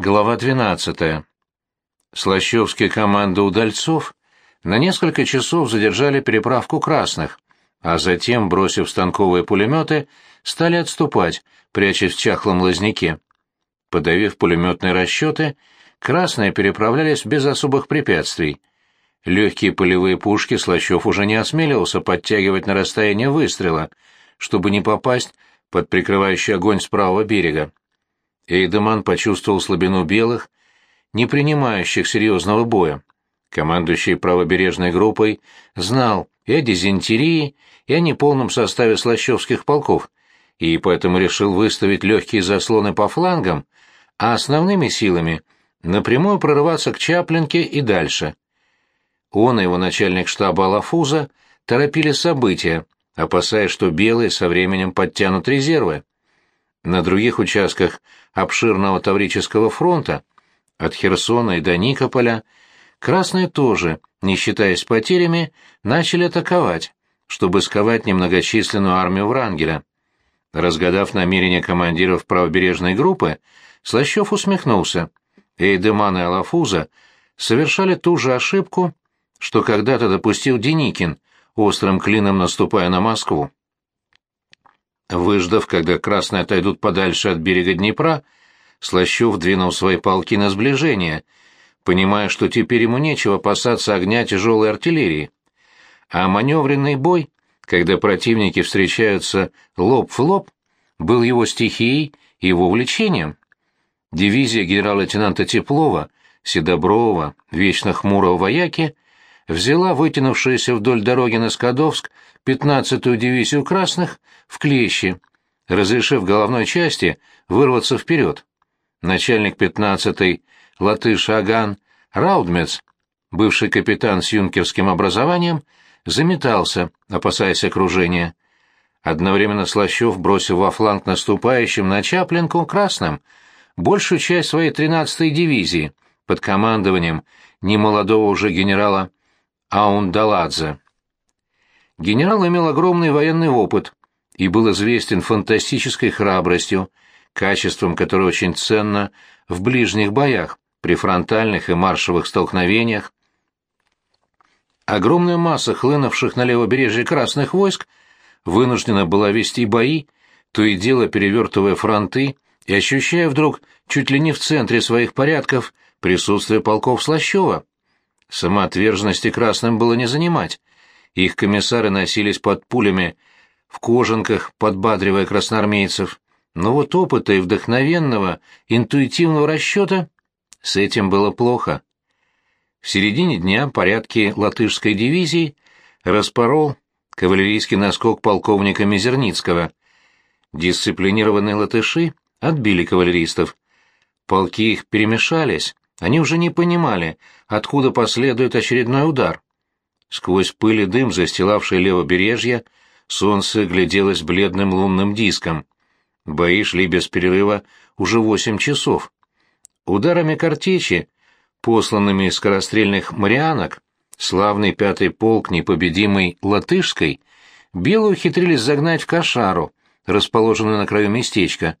Глава 12. Слащевские команды удальцов на несколько часов задержали переправку красных, а затем, бросив станковые пулеметы, стали отступать, прячась в чахлом лазняке. Подавив пулеметные расчеты, красные переправлялись без особых препятствий. Легкие полевые пушки Слащев уже не осмеливался подтягивать на расстояние выстрела, чтобы не попасть под прикрывающий огонь с правого берега. Эйдеман почувствовал слабину белых, не принимающих серьезного боя. Командующий правобережной группой знал и о дизентерии, и о неполном составе слащевских полков, и поэтому решил выставить легкие заслоны по флангам, а основными силами напрямую прорываться к Чаплинке и дальше. Он и его начальник штаба Алафуза торопили события, опасаясь, что белые со временем подтянут резервы. На других участках обширного Таврического фронта, от Херсона и до Никополя, красные тоже, не считаясь потерями, начали атаковать, чтобы сковать немногочисленную армию Врангеля. Разгадав намерения командиров правобережной группы, Слащев усмехнулся. Эйдеман и Алафуза совершали ту же ошибку, что когда-то допустил Деникин, острым клином наступая на Москву. Выждав, когда красные отойдут подальше от берега Днепра, Слащев двинул свои полки на сближение, понимая, что теперь ему нечего опасаться огня тяжелой артиллерии. А маневренный бой, когда противники встречаются лоб в лоб, был его стихией и его увлечением. Дивизия генерал-лейтенанта Теплова, Седоброва, вечно хмурого вояки, взяла вытянувшуюся вдоль дороги на Скадовск 15-ю дивизию красных в клещи, разрешив головной части вырваться вперед. Начальник 15-й латыш Аган Раудмец, бывший капитан с юнкерским образованием, заметался, опасаясь окружения. Одновременно Слащев бросил во фланг наступающим на Чаплинку красным большую часть своей 13-й дивизии под командованием немолодого уже генерала Аундаладзе. Генерал имел огромный военный опыт и был известен фантастической храбростью, качеством которое очень ценно в ближних боях, при фронтальных и маршевых столкновениях. Огромная масса хлынувших на левобережье красных войск вынуждена была вести бои, то и дело перевертывая фронты и ощущая вдруг чуть ли не в центре своих порядков присутствие полков Слащева. Самоотверженности красным было не занимать. Их комиссары носились под пулями, в кожанках, подбадривая красноармейцев. Но вот опыта и вдохновенного, интуитивного расчета с этим было плохо. В середине дня порядки латышской дивизии распорол кавалерийский наскок полковника Мизерницкого. Дисциплинированные латыши отбили кавалеристов. Полки их перемешались, они уже не понимали, откуда последует очередной удар. Сквозь пыль и дым, застилавший левобережье, солнце гляделось бледным лунным диском. Бои шли без перерыва уже восемь часов. Ударами картечи, посланными из скорострельных марианок, славный пятый полк непобедимой латышской, белые ухитрились загнать в кошару, расположенную на краю местечка.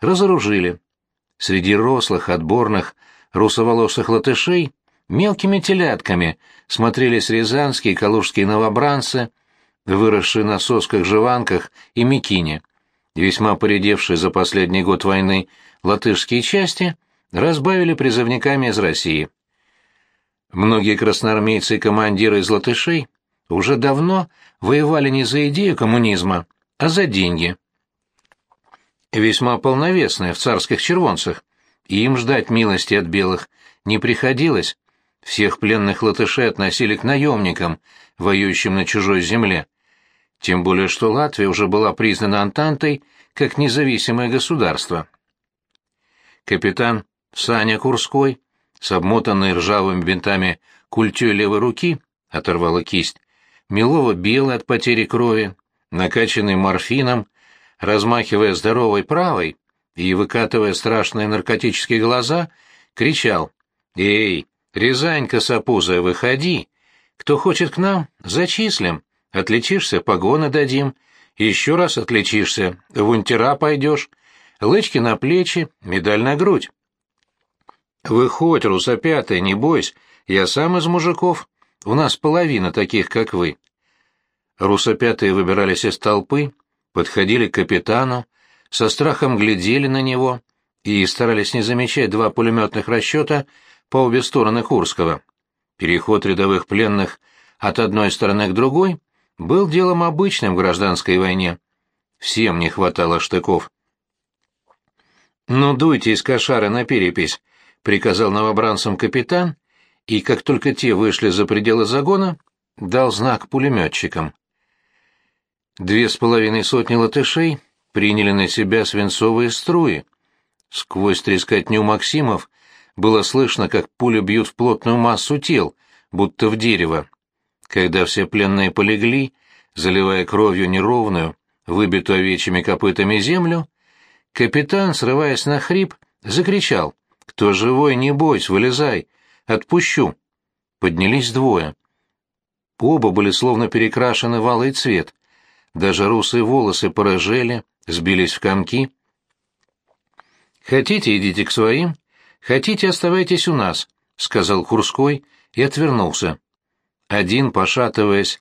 Разоружили. Среди рослых, отборных, русоволосых латышей мелкими телятками смотрелись рязанские и калужские новобранцы, выросшие на сосках-жеванках и микине. Весьма поредевшие за последний год войны латышские части разбавили призывниками из России. Многие красноармейцы и командиры из латышей уже давно воевали не за идею коммунизма, а за деньги. Весьма полновесные в царских червонцах – и им ждать милости от белых не приходилось. Всех пленных латышей относили к наемникам, воюющим на чужой земле. Тем более, что Латвия уже была признана Антантой как независимое государство. Капитан Саня Курской, с обмотанной ржавыми бинтами культей левой руки, оторвала кисть, Милова белый от потери крови, накачанный морфином, размахивая здоровой правой, и, выкатывая страшные наркотические глаза, кричал «Эй, Рязанька сапузая, выходи! Кто хочет к нам, зачислим, отличишься, погоны дадим, еще раз отличишься, в унтера пойдешь, лычки на плечи, медаль на грудь». Выходь, русопятый, не бойся, я сам из мужиков. У нас половина таких, как вы. Русопятые выбирались из толпы, подходили к капитану, со страхом глядели на него и старались не замечать два пулеметных расчета по обе стороны Курского. Переход рядовых пленных от одной стороны к другой был делом обычным в гражданской войне. Всем не хватало штыков. «Ну, дуйте из кошара на перепись», — приказал новобранцам капитан, и как только те вышли за пределы загона, дал знак пулеметчикам. Две с половиной сотни латышей приняли на себя свинцовые струи. Сквозь трескотню Максимов было слышно, как пули бьют в плотную массу тел, будто в дерево. Когда все пленные полегли, заливая кровью неровную, выбитую овечьими копытами землю, капитан, срываясь на хрип, закричал «Кто живой, не бойся, вылезай! Отпущу!» Поднялись двое. Оба были словно перекрашены в алый цвет. Даже русые волосы порыжели, сбились в комки. «Хотите, идите к своим, хотите, оставайтесь у нас», — сказал Курской и отвернулся. Один, пошатываясь,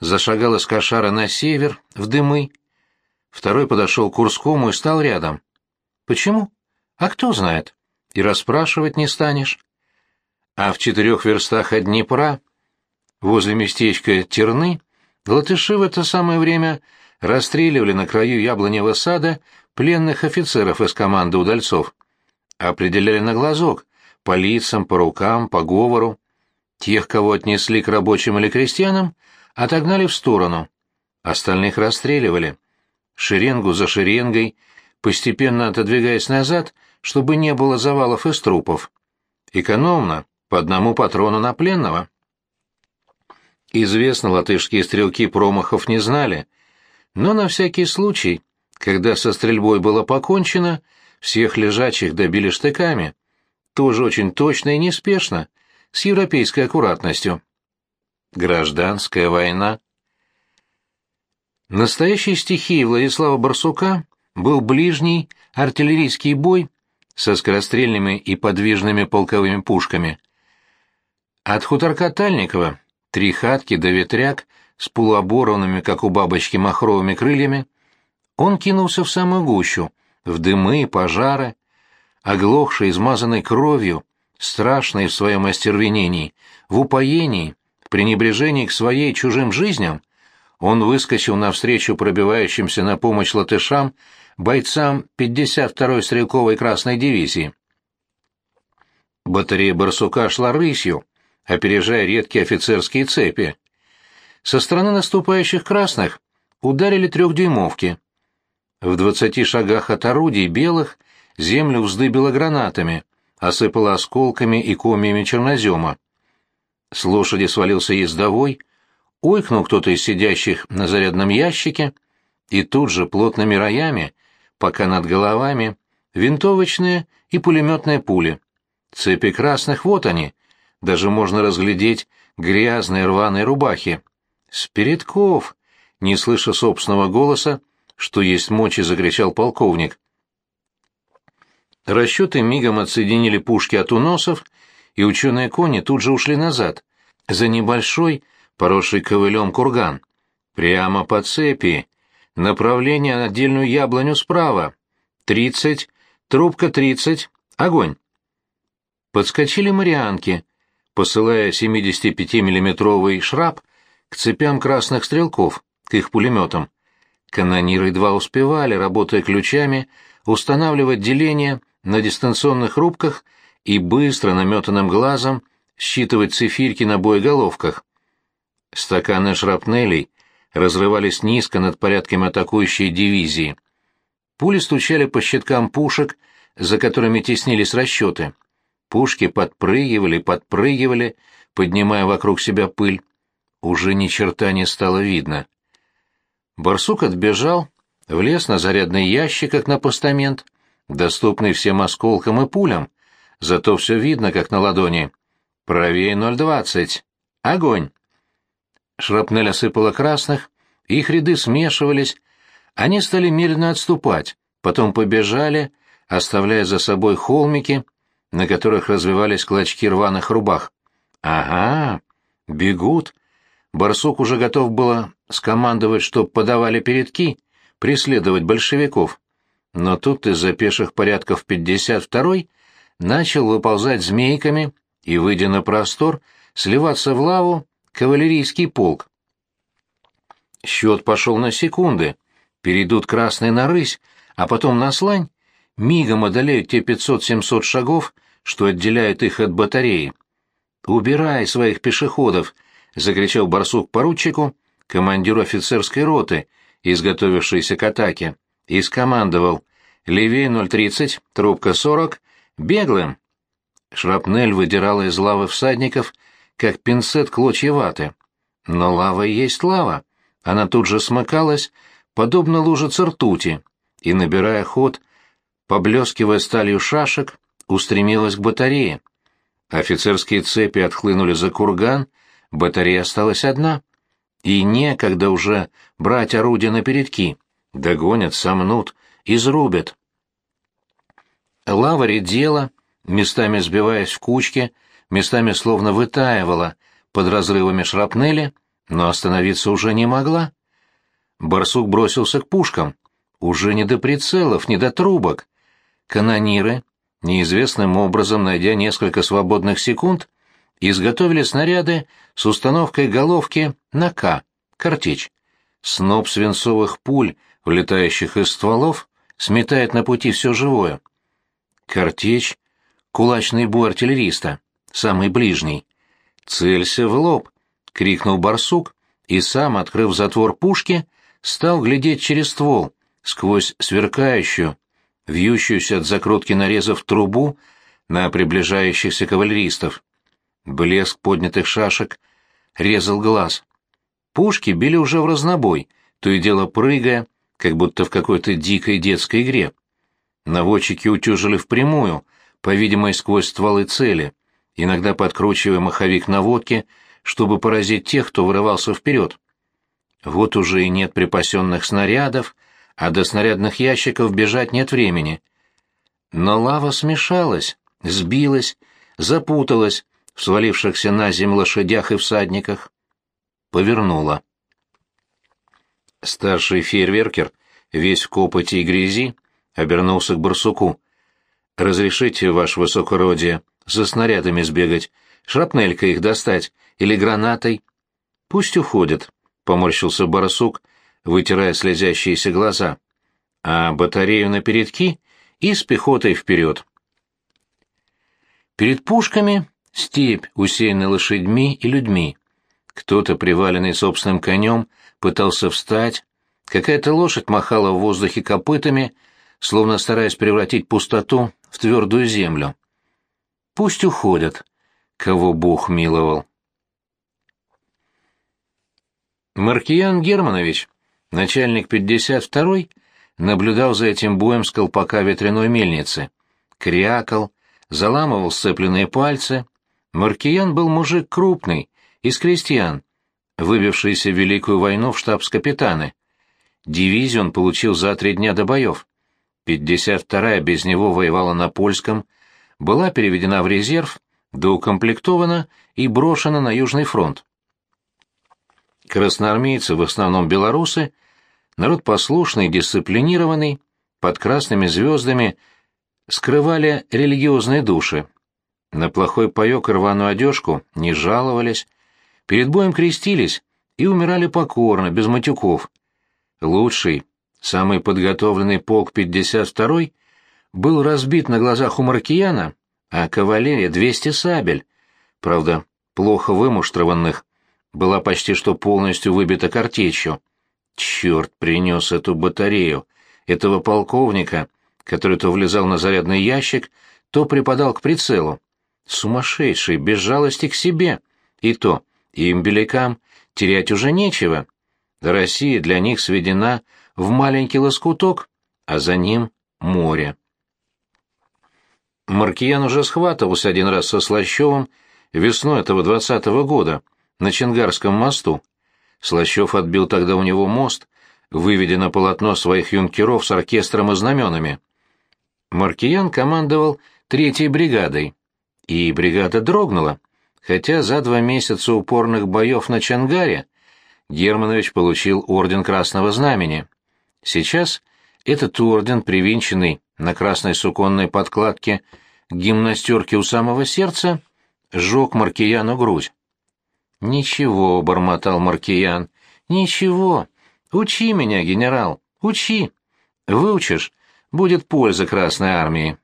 зашагал из кошара на север, в дымы. Второй подошел к Курскому и стал рядом. «Почему? А кто знает? И расспрашивать не станешь». А в четырех верстах от Днепра, возле местечка Терны, латыши в это самое время расстреливали на краю яблоневого сада пленных офицеров из команды удальцов. Определяли на глазок, по лицам, по рукам, по говору. Тех, кого отнесли к рабочим или крестьянам, отогнали в сторону. Остальных расстреливали. Шеренгу за шеренгой, постепенно отодвигаясь назад, чтобы не было завалов из трупов. Экономно, по одному патрону на пленного. Известно, латышские стрелки промахов не знали, но на всякий случай, когда со стрельбой было покончено, всех лежачих добили штыками, тоже очень точно и неспешно, с европейской аккуратностью. Гражданская война. Настоящей стихией Владислава Барсука был ближний артиллерийский бой со скорострельными и подвижными полковыми пушками. От хуторка Тальникова три хатки до ветряк с полуоборванными, как у бабочки, махровыми крыльями, он кинулся в самую гущу, в дымы и пожары, оглохший, измазанный кровью, страшный в своем остервенении, в упоении, в пренебрежении к своей чужим жизням, он выскочил навстречу пробивающимся на помощь латышам бойцам 52-й стрелковой красной дивизии. Батарея «Барсука» шла рысью, опережая редкие офицерские цепи. Со стороны наступающих красных ударили трехдюймовки. В двадцати шагах от орудий белых землю вздыбило гранатами, осыпало осколками и комьями чернозема. С лошади свалился ездовой, ойкнул кто-то из сидящих на зарядном ящике, и тут же плотными роями, пока над головами, винтовочные и пулеметные пули. Цепи красных вот они, даже можно разглядеть грязные рваные рубахи. «Спиритков!» — не слыша собственного голоса, что есть мочи, закричал полковник. Расчеты мигом отсоединили пушки от уносов, и ученые кони тут же ушли назад, за небольшой, поросший ковылем курган. Прямо по цепи. Направление на отдельную яблоню справа. Тридцать, трубка тридцать, огонь. Подскочили марианки, посылая 75-миллиметровый шрап к цепям красных стрелков, к их пулеметам. Канониры едва успевали, работая ключами, устанавливать деление на дистанционных рубках и быстро наметанным глазом считывать цифирки на боеголовках. Стаканы шрапнелей разрывались низко над порядками атакующей дивизии. Пули стучали по щиткам пушек, за которыми теснились расчеты. Пушки подпрыгивали, подпрыгивали, поднимая вокруг себя пыль. Уже ни черта не стало видно. Барсук отбежал, влез на зарядный ящик, как на постамент, доступный всем осколкам и пулям, зато все видно, как на ладони. «Правее 0,20. Огонь!» Шрапнель осыпала красных, их ряды смешивались, они стали медленно отступать, потом побежали, оставляя за собой холмики, на которых развивались клочки рваных рубах. «Ага, бегут!» Барсук уже готов было скомандовать, чтоб подавали передки, преследовать большевиков. Но тут из-за пеших порядков 52-й начал выползать змейками и, выйдя на простор, сливаться в лаву кавалерийский полк. Счет пошел на секунды. Перейдут красные на рысь, а потом на слань, мигом одолеют те 500-700 шагов, что отделяют их от батареи. «Убирай своих пешеходов!» — закричал барсук поручику, командиру офицерской роты, изготовившейся к атаке, и скомандовал «Левее 030, трубка 40, беглым!» Шрапнель выдирала из лавы всадников, как пинцет клочья ваты. Но лава есть лава. Она тут же смыкалась, подобно лужице ртути, и, набирая ход, поблескивая сталью шашек, устремилась к батарее. Офицерские цепи отхлынули за курган, батарея осталась одна. И некогда уже брать орудия на передки. Догонят, сомнут, изрубят. Лава редела, местами сбиваясь в кучки, местами словно вытаивала под разрывами шрапнели, но остановиться уже не могла. Барсук бросился к пушкам. Уже не до прицелов, не до трубок. Канониры, неизвестным образом найдя несколько свободных секунд, изготовили снаряды с установкой головки на К, картечь. Сноп свинцовых пуль, влетающих из стволов, сметает на пути все живое. Картечь — кулачный бой артиллериста, самый ближний. «Целься в лоб!» — крикнул барсук, и сам, открыв затвор пушки, стал глядеть через ствол, сквозь сверкающую, вьющуюся от закрутки нарезов трубу на приближающихся кавалеристов. Блеск поднятых шашек резал глаз. Пушки били уже в разнобой, то и дело прыгая, как будто в какой-то дикой детской игре. Наводчики утюжили впрямую, по-видимому, сквозь стволы цели, иногда подкручивая маховик наводки, чтобы поразить тех, кто вырывался вперед. Вот уже и нет припасенных снарядов, а до снарядных ящиков бежать нет времени. Но лава смешалась, сбилась, запуталась в свалившихся на землю лошадях и всадниках. Повернула. Старший фейерверкер, весь в копоти и грязи, обернулся к барсуку. «Разрешите, ваше высокородие, за снарядами сбегать, шрапнелькой их достать или гранатой?» «Пусть уходят», — поморщился барсук, вытирая слезящиеся глаза, а батарею на передки и с пехотой вперед. Перед пушками степь, усеянная лошадьми и людьми. Кто-то, приваленный собственным конем, пытался встать, какая-то лошадь махала в воздухе копытами, словно стараясь превратить пустоту в твердую землю. Пусть уходят, кого Бог миловал. Маркиян Германович Начальник 52-й наблюдал за этим боем с колпака ветряной мельницы. Крякал, заламывал сцепленные пальцы. Маркиян был мужик крупный, из крестьян, выбившийся в Великую войну в штабс-капитаны. Дивизию он получил за три дня до боев. 52-я без него воевала на польском, была переведена в резерв, доукомплектована и брошена на Южный фронт. Красноармейцы, в основном белорусы, народ послушный, дисциплинированный, под красными звездами скрывали религиозные души. На плохой паёк и рваную одежку не жаловались, перед боем крестились и умирали покорно, без матюков. Лучший, самый подготовленный полк 52-й был разбит на глазах у Маркияна, а кавалерия 200 сабель, правда, плохо вымуштрованных, была почти что полностью выбита картечью. Черт принес эту батарею, этого полковника, который то влезал на зарядный ящик, то припадал к прицелу. Сумасшедший, без жалости к себе. И то, им, белякам, терять уже нечего. Россия для них сведена в маленький лоскуток, а за ним море. Маркиян уже схватывался один раз со Слащевым весной этого двадцатого года, на Ченгарском мосту. Слащев отбил тогда у него мост, выведя на полотно своих юнкеров с оркестром и знаменами. Маркиян командовал третьей бригадой. И бригада дрогнула, хотя за два месяца упорных боев на Чангаре Германович получил орден Красного Знамени. Сейчас этот орден, привинченный на красной суконной подкладке к гимнастерке у самого сердца, сжег Маркияну грудь. «Ничего», — бормотал Маркиян, — «ничего. Учи меня, генерал, учи. Выучишь, будет польза Красной Армии».